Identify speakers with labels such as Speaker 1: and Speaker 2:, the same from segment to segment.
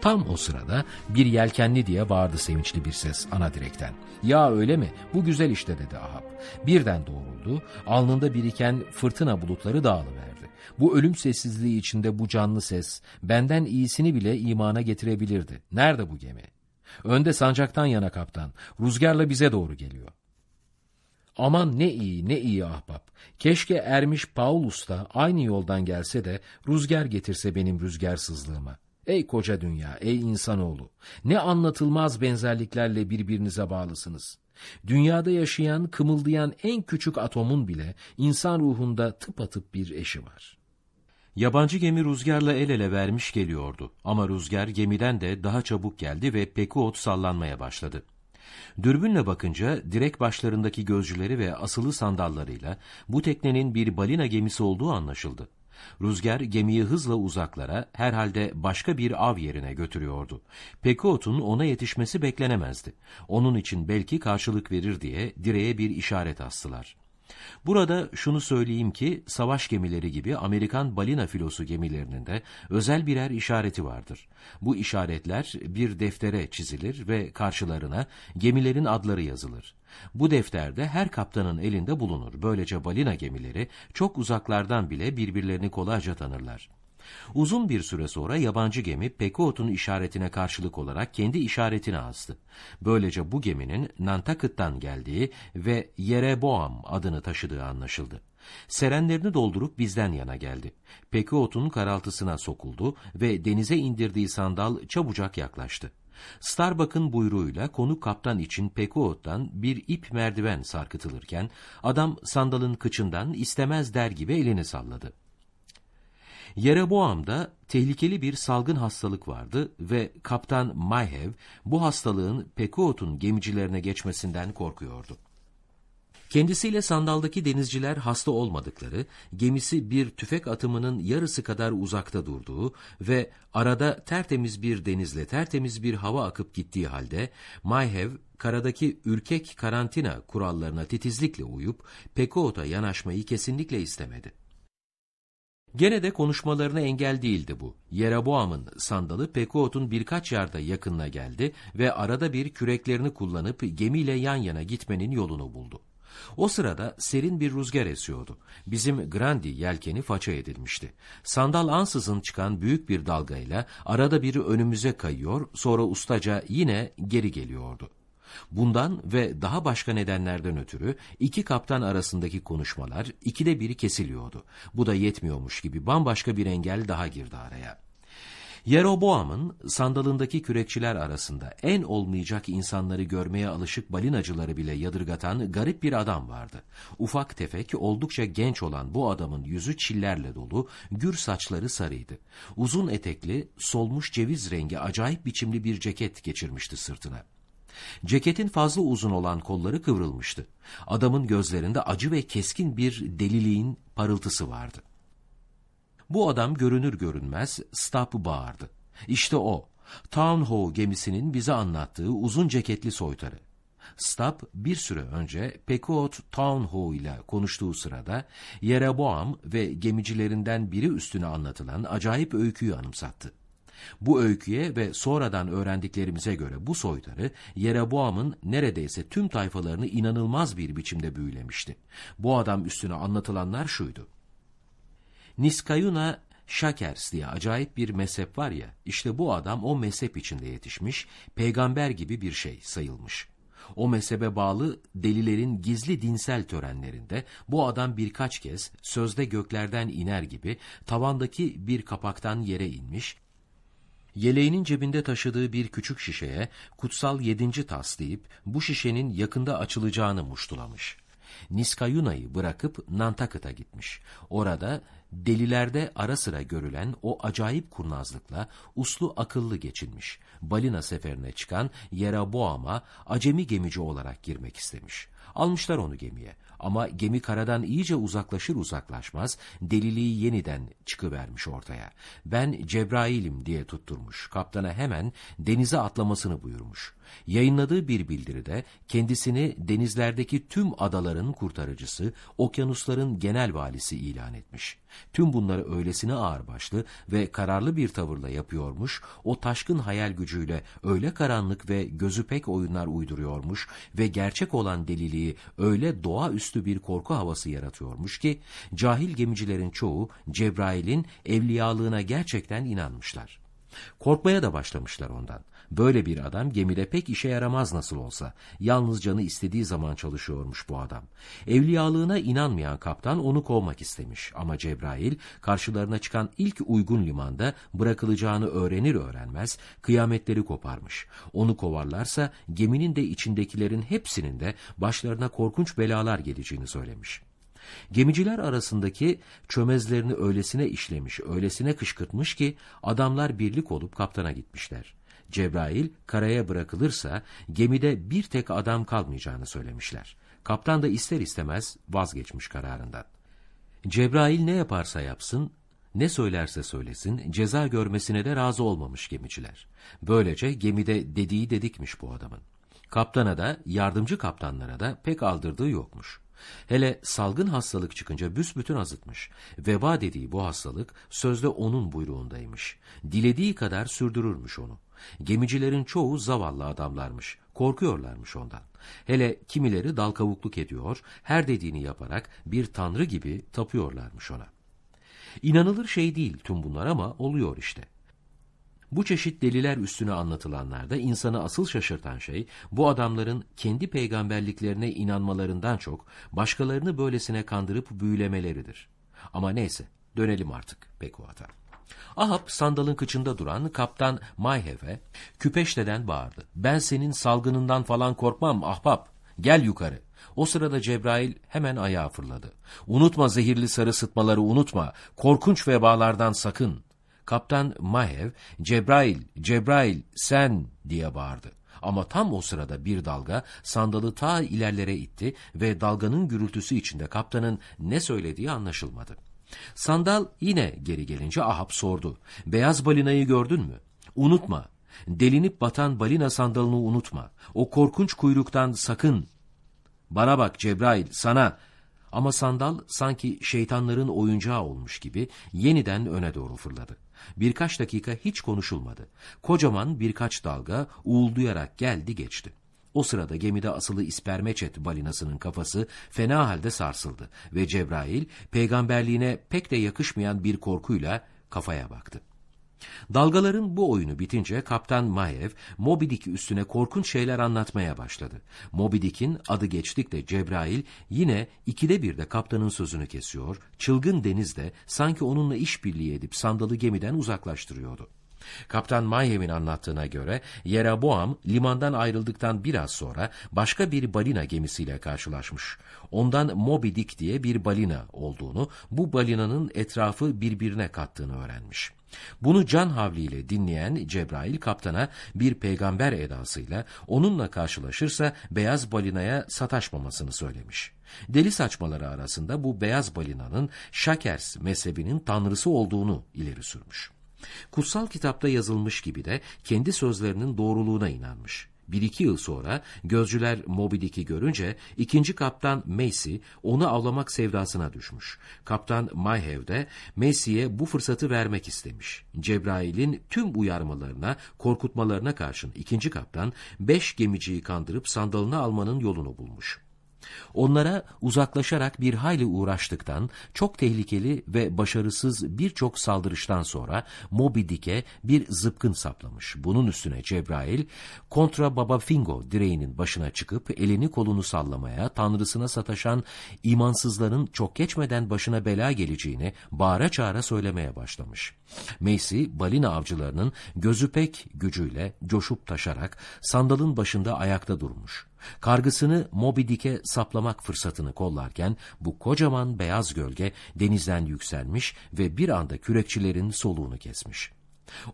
Speaker 1: Tam o sırada bir yelkenli diye bağırdı sevinçli bir ses ana direkten. Ya öyle mi? Bu güzel işte dedi Ahab. Birden doğruldu, alnında biriken fırtına bulutları dağılıverdi. Bu ölüm sessizliği içinde bu canlı ses, benden iyisini bile imana getirebilirdi. Nerede bu gemi? Önde sancaktan yana kaptan, rüzgarla bize doğru geliyor. Aman ne iyi ne iyi ahbap. Keşke ermiş Paulus da aynı yoldan gelse de rüzgar getirse benim rüzgarsızlığıma. Ey koca dünya, ey insanoğlu, ne anlatılmaz benzerliklerle birbirinize bağlısınız. Dünyada yaşayan, kımıldayan en küçük atomun bile insan ruhunda tıpatıp bir eşi var.
Speaker 2: Yabancı gemi rüzgarla el ele vermiş geliyordu ama rüzgar gemiden de daha çabuk geldi ve Pekuot sallanmaya başladı. Dürbünle bakınca direk başlarındaki gözcüleri ve asılı sandallarıyla bu teknenin bir balina gemisi olduğu anlaşıldı. Rüzgar gemiyi hızla uzaklara, herhalde başka bir av yerine götürüyordu. Pekuot'un ona yetişmesi beklenemezdi. Onun için belki karşılık verir diye direğe bir işaret astılar. Burada şunu söyleyeyim ki savaş gemileri gibi Amerikan balina filosu gemilerinin de özel birer işareti vardır. Bu işaretler bir deftere çizilir ve karşılarına gemilerin adları yazılır. Bu defterde her kaptanın elinde bulunur. Böylece balina gemileri çok uzaklardan bile birbirlerini kolayca tanırlar. Uzun bir süre sonra yabancı gemi Pekuot'un işaretine karşılık olarak kendi işaretini astı. Böylece bu geminin Nantucket'tan geldiği ve Yereboam adını taşıdığı anlaşıldı. Serenlerini doldurup bizden yana geldi. Pekuot'un karaltısına sokuldu ve denize indirdiği sandal çabucak yaklaştı. Starbuck'ın buyruğuyla konu kaptan için Pekuot'tan bir ip merdiven sarkıtılırken adam sandalın kıçından istemez der gibi elini salladı. Yereboam'da tehlikeli bir salgın hastalık vardı ve kaptan Mayhev bu hastalığın Pekuot'un gemicilerine geçmesinden korkuyordu. Kendisiyle sandaldaki denizciler hasta olmadıkları, gemisi bir tüfek atımının yarısı kadar uzakta durduğu ve arada tertemiz bir denizle tertemiz bir hava akıp gittiği halde Mayhev karadaki ürkek karantina kurallarına titizlikle uyup Pekuot'a yanaşmayı kesinlikle istemedi. Gene de konuşmalarına engel değildi bu. Yeroboam'ın sandalı Pekuot'un birkaç yarda yakınına geldi ve arada bir küreklerini kullanıp gemiyle yan yana gitmenin yolunu buldu. O sırada serin bir rüzgar esiyordu. Bizim Grandi yelkeni faça edilmişti. Sandal ansızın çıkan büyük bir dalgayla arada biri önümüze kayıyor, sonra ustaca yine geri geliyordu. Bundan ve daha başka nedenlerden ötürü iki kaptan arasındaki konuşmalar ikide biri kesiliyordu. Bu da yetmiyormuş gibi bambaşka bir engel daha girdi araya. Yeroboam'ın sandalındaki kürekçiler arasında en olmayacak insanları görmeye alışık balinacıları bile yadırgatan garip bir adam vardı. Ufak tefek, oldukça genç olan bu adamın yüzü çillerle dolu, gür saçları sarıydı. Uzun etekli, solmuş ceviz rengi acayip biçimli bir ceket geçirmişti sırtına. Ceketin fazla uzun olan kolları kıvrılmıştı. Adamın gözlerinde acı ve keskin bir deliliğin parıltısı vardı. Bu adam görünür görünmez Stab'ı bağırdı. İşte o, Townhoe gemisinin bize anlattığı uzun ceketli soytarı. Stab bir süre önce Pekuot Townhoe ile konuştuğu sırada Yeroboam ve gemicilerinden biri üstüne anlatılan acayip öyküyü anımsattı. Bu öyküye ve sonradan öğrendiklerimize göre bu soytarı Yeroboam'ın neredeyse tüm tayfalarını inanılmaz bir biçimde büyülemişti. Bu adam üstüne anlatılanlar şuydu. Niskayuna Şakers diye acayip bir mezhep var ya, işte bu adam o mezhep içinde yetişmiş, peygamber gibi bir şey sayılmış. O mezhebe bağlı delilerin gizli dinsel törenlerinde bu adam birkaç kez sözde göklerden iner gibi tavandaki bir kapaktan yere inmiş, Yeleğinin cebinde taşıdığı bir küçük şişeye kutsal yedinci tas deyip bu şişenin yakında açılacağını muştulamış. Niskayuna'yı bırakıp Nantakıt'a gitmiş. Orada delilerde ara sıra görülen o acayip kurnazlıkla uslu akıllı geçinmiş. Balina seferine çıkan Yeraboam'a acemi gemici olarak girmek istemiş. Almışlar onu gemiye. Ama gemi karadan iyice uzaklaşır uzaklaşmaz deliliği yeniden çıkıvermiş ortaya. Ben Cebrail'im diye tutturmuş. Kaptana hemen denize atlamasını buyurmuş. Yayınladığı bir bildiride kendisini denizlerdeki tüm adaların kurtarıcısı, okyanusların genel valisi ilan etmiş. Tüm bunları öylesine ağırbaşlı ve kararlı bir tavırla yapıyormuş, o taşkın hayal gücüyle öyle karanlık ve gözü pek oyunlar uyduruyormuş ve gerçek olan deliliği öyle doğaüstü bir korku havası yaratıyormuş ki, cahil gemicilerin çoğu Cebrail'in evliyalığına gerçekten inanmışlar. Korkmaya da başlamışlar ondan. Böyle bir adam gemide pek işe yaramaz nasıl olsa. Yalnız canı istediği zaman çalışıyormuş bu adam. Evliyalığına inanmayan kaptan onu kovmak istemiş. Ama Cebrail karşılarına çıkan ilk uygun limanda bırakılacağını öğrenir öğrenmez kıyametleri koparmış. Onu kovarlarsa geminin de içindekilerin hepsinin de başlarına korkunç belalar geleceğini söylemiş. Gemiciler arasındaki çömezlerini öylesine işlemiş, öylesine kışkırtmış ki adamlar birlik olup kaptana gitmişler. Cebrail karaya bırakılırsa gemide bir tek adam kalmayacağını söylemişler. Kaptan da ister istemez vazgeçmiş kararından. Cebrail ne yaparsa yapsın, ne söylerse söylesin ceza görmesine de razı olmamış gemiciler. Böylece gemide dediği dedikmiş bu adamın. Kaptana da yardımcı kaptanlara da pek aldırdığı yokmuş. Hele salgın hastalık çıkınca büsbütün azıtmış. Veba dediği bu hastalık sözde onun buyruğundaymış. Dilediği kadar sürdürürmüş onu. Gemicilerin çoğu zavallı adamlarmış. Korkuyorlarmış ondan. Hele kimileri dal kavukluk ediyor, her dediğini yaparak bir tanrı gibi tapıyorlarmış ona. İnanılır şey değil tüm bunlar ama oluyor işte. Bu çeşit deliler üstüne anlatılanlarda insanı asıl şaşırtan şey bu adamların kendi peygamberliklerine inanmalarından çok başkalarını böylesine kandırıp büyülemeleridir. Ama neyse dönelim artık Bekuat'a. Ahab sandalın kıçında duran kaptan Mayhev'e küpeşteden bağırdı. Ben senin salgınından falan korkmam ahbap. Gel yukarı. O sırada Cebrail hemen ayağa fırladı. Unutma zehirli sarı sıtmaları unutma. Korkunç vebalardan sakın. Kaptan Mahev, Cebrail, Cebrail sen diye bağırdı. Ama tam o sırada bir dalga sandalı ta ilerlere itti ve dalganın gürültüsü içinde kaptanın ne söylediği anlaşılmadı. Sandal yine geri gelince Ahab sordu. Beyaz balinayı gördün mü? Unutma. Delinip batan balina sandalını unutma. O korkunç kuyruktan sakın. Bana bak Cebrail sana. Ama sandal sanki şeytanların oyuncağı olmuş gibi yeniden öne doğru fırladı. Birkaç dakika hiç konuşulmadı. Kocaman birkaç dalga uğulduyarak geldi geçti. O sırada gemide asılı ispermeçet balinasının kafası fena halde sarsıldı ve Cebrail peygamberliğine pek de yakışmayan bir korkuyla kafaya baktı. Dalgaların bu oyunu bitince Kaptan Mayev Moby Dick üstüne korkunç şeyler anlatmaya başladı. Moby Dick'in adı geçtikçe Cebrail yine ikide bir de kaptanın sözünü kesiyor, çılgın denizde sanki onunla işbirliği edip sandalı gemiden uzaklaştırıyordu. Kaptan Mayhem'in anlattığına göre Yeraboam limandan ayrıldıktan biraz sonra başka bir balina gemisiyle karşılaşmış. Ondan Moby Dick diye bir balina olduğunu, bu balinanın etrafı birbirine kattığını öğrenmiş. Bunu can havliyle dinleyen Cebrail kaptana bir peygamber edasıyla onunla karşılaşırsa beyaz balinaya sataşmamasını söylemiş. Deli saçmaları arasında bu beyaz balinanın Şakers mezhebinin tanrısı olduğunu ileri sürmüş. Kutsal kitapta yazılmış gibi de kendi sözlerinin doğruluğuna inanmış. Bir iki yıl sonra gözcüler Moby Dick'i görünce ikinci kaptan Macy onu avlamak sevdasına düşmüş. Kaptan Mayhew de Macy'ye bu fırsatı vermek istemiş. Cebrail'in tüm uyarmalarına, korkutmalarına karşın ikinci kaptan beş gemiciyi kandırıp sandalını almanın yolunu bulmuş. Onlara uzaklaşarak bir hayli uğraştıktan, çok tehlikeli ve başarısız birçok saldırıştan sonra Moby Dick'e bir zıpkın saplamış. Bunun üstüne Cebrail, kontra Baba Fingo direğinin başına çıkıp elini kolunu sallamaya, tanrısına sataşan imansızların çok geçmeden başına bela geleceğini bağıra çağıra söylemeye başlamış. Macy, balina avcılarının gözü pek gücüyle coşup taşarak sandalın başında ayakta durmuş. Kargısını Moby Dick'e saplamak fırsatını kollarken bu kocaman beyaz gölge denizden yükselmiş ve bir anda kürekçilerin soluğunu kesmiş.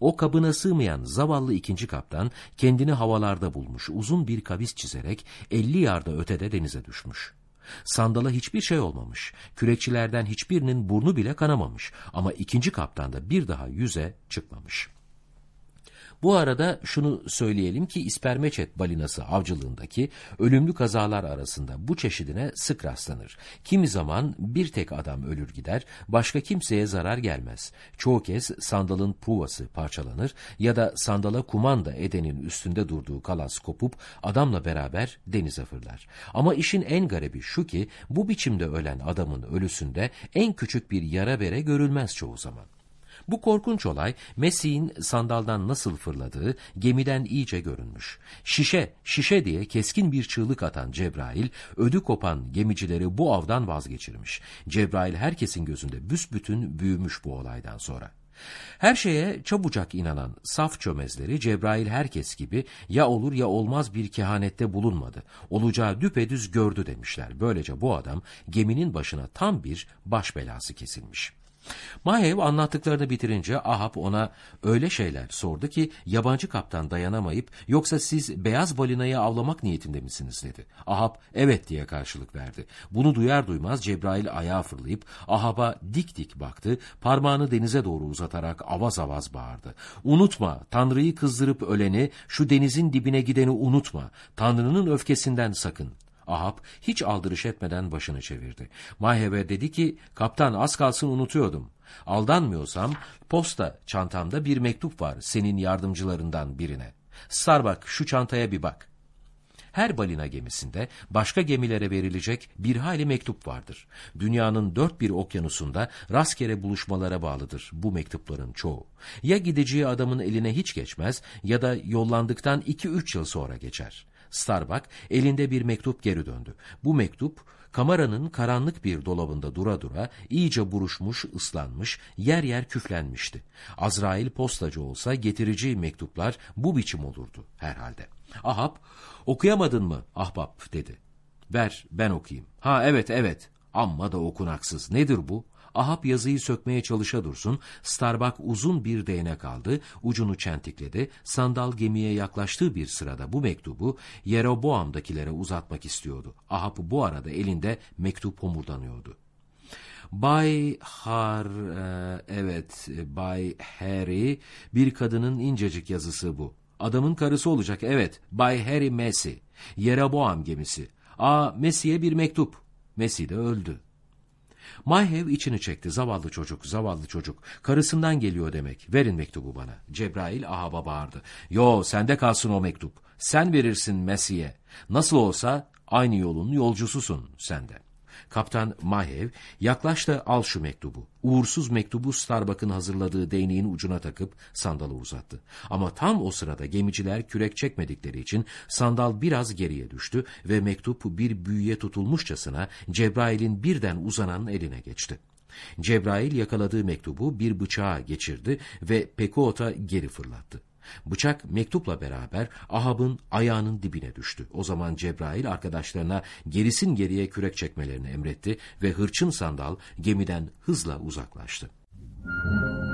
Speaker 2: O kabına sığmayan zavallı ikinci kaptan kendini havalarda bulmuş uzun bir kavis çizerek 50 yarda ötede denize düşmüş. Sandala hiçbir şey olmamış. Kürekçilerden hiçbirinin burnu bile kanamamış. Ama ikinci kaptan da bir daha yüze çıkmamış.'' Bu arada şunu söyleyelim ki ispermeçet balinası avcılığındaki ölümlü kazalar arasında bu çeşidine sık rastlanır. Kimi zaman bir tek adam ölür gider, başka kimseye zarar gelmez. Çoğu kez sandalın pruvası parçalanır ya da sandala kumanda edenin üstünde durduğu kalas kopup adamla beraber denize fırlar. Ama işin en garibi şu ki bu biçimde ölen adamın ölüsünde en küçük bir yara bere görülmez çoğu zaman. Bu korkunç olay Mesih'in sandaldan nasıl fırladığı gemiden iyice görünmüş. Şişe, şişe diye keskin bir çığlık atan Cebrail, ödü kopan gemicileri bu avdan vazgeçirmiş. Cebrail herkesin gözünde büsbütün büyümüş bu olaydan sonra. Her şeye çabucak inanan saf çömezleri Cebrail herkes gibi ya olur ya olmaz bir kehanette bulunmadı. Olacağı düpedüz gördü demişler. Böylece bu adam geminin başına tam bir baş belası kesilmiş.'' Mahev anlattıklarını bitirince Ahab ona öyle şeyler sordu ki yabancı kaptan dayanamayıp yoksa siz beyaz balinayı avlamak niyetinde misiniz dedi. Ahab evet diye karşılık verdi. Bunu duyar duymaz Cebrail ayağa fırlayıp Ahab'a dik dik baktı parmağını denize doğru uzatarak avaz avaz bağırdı. Unutma Tanrı'yı kızdırıp öleni şu denizin dibine gideni unutma Tanrı'nın öfkesinden sakın. Ahab hiç aldırış etmeden başını çevirdi. Mahebe dedi ki, kaptan az kalsın unutuyordum. Aldanmıyorsam posta çantamda bir mektup var senin yardımcılarından birine. Starbuck şu çantaya bir bak. Her balina gemisinde başka gemilere verilecek bir hali mektup vardır. Dünyanın dört bir okyanusunda rastgele buluşmalara bağlıdır bu mektupların çoğu. Ya gideceği adamın eline hiç geçmez ya da yollandıktan iki üç yıl sonra geçer. Starbuck elinde bir mektup geri döndü. Bu mektup kameranın karanlık bir dolabında dura dura iyice buruşmuş, ıslanmış, yer yer küflenmişti. Azrail postacı olsa getireceği mektuplar bu biçim olurdu herhalde. Ahab, okuyamadın mı ahbap dedi. Ver ben okuyayım. Ha evet evet amma da okunaksız nedir bu? Ahab yazıyı sökmeye çalışa dursun, Starbuck uzun bir değnek aldı, ucunu çentikledi, sandal gemiye yaklaştığı bir sırada bu mektubu Yeroboam'dakilere uzatmak istiyordu. Ahab bu arada elinde mektup homurdanıyordu. Bay Har, e, evet Bay Harry bir kadının incecik yazısı bu. Adamın karısı olacak evet Bay Harry Messi. Yeroboam gemisi. Aa Messi'ye bir mektup. Messi de öldü. Mayhev içini çekti. Zavallı çocuk, zavallı çocuk. Karısından geliyor demek. Verin mektubu bana. Cebrail Ahab'a bağırdı. Yo, sende kalsın o mektup. Sen verirsin Mesih'e. Nasıl olsa aynı yolun yolcususun sende. Kaptan Mahev, yaklaş da al şu mektubu. Uğursuz mektubu Starbuck'ın hazırladığı değneğin ucuna takıp sandalı uzattı. Ama tam o sırada gemiciler kürek çekmedikleri için sandal biraz geriye düştü ve mektup bir büyüye tutulmuşçasına Cebrail'in birden uzanan eline geçti. Cebrail yakaladığı mektubu bir bıçağa geçirdi ve Pekuot'a geri fırlattı. Bıçak mektupla beraber Ahab'ın ayağının dibine düştü. O zaman Cebrail arkadaşlarına gerisin geriye kürek çekmelerini emretti ve hırçın sandal gemiden hızla uzaklaştı. Müzik